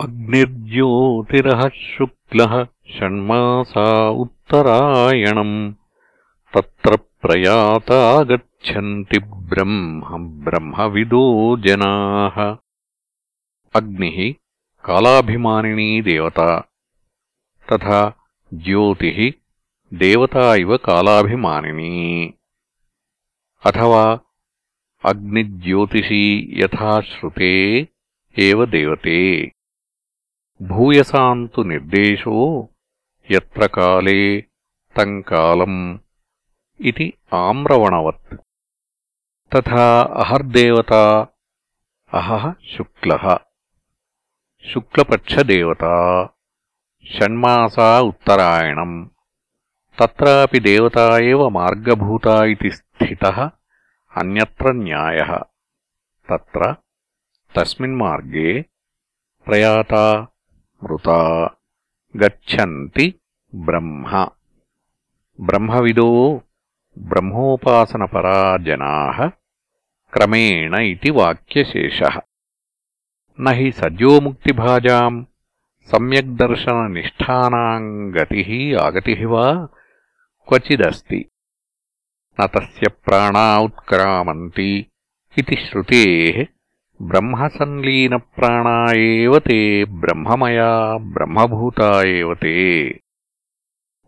अग्निर्ज्योतिरः शुक्लः षण्मासा उत्तरायणम् तत्र प्रयाता गच्छन्ति ब्रह्म ब्रह्मविदो जनाः अग्निः कालाभिमानिनी देवता तथा ज्योतिः देवता इव कालाभिमानिनी अथवा अग्निज्योतिषी यथा श्रुते एव देवते భూయసాం నిర్దేశో ఎత్ర కాలే తం కాలం ఇది ఆమ్రవణవత్. తథా అహర్దేవత అహః శుక్ల. శుక్లపక్షదేవత షణ్మాసా ఉత్తరాయణం. తి దేవత మార్గభూత స్థిత అన్యత్ర న్యాయ. తత్ర తస్మిన్ మార్గే ప్రయాత మృతా గచ్చంతి బ్రహ్మ. బ్రహ్మవిదో బ్రహ్మోపాసనపరా జనా క్రమేణ ఇది వాక్యశేష. నహి సద్యోముక్తిభాజా సమ్యగ్దర్శననిష్టానా గతి ఆగతి వా క్వచిదస్తి. నత్య ప్రాణ ఉత్క్రామంతి శ్రుతే ब्रह्मसंलीनप्राणा एव ते ब्रह्ममया ब्रह्मभूता एव ते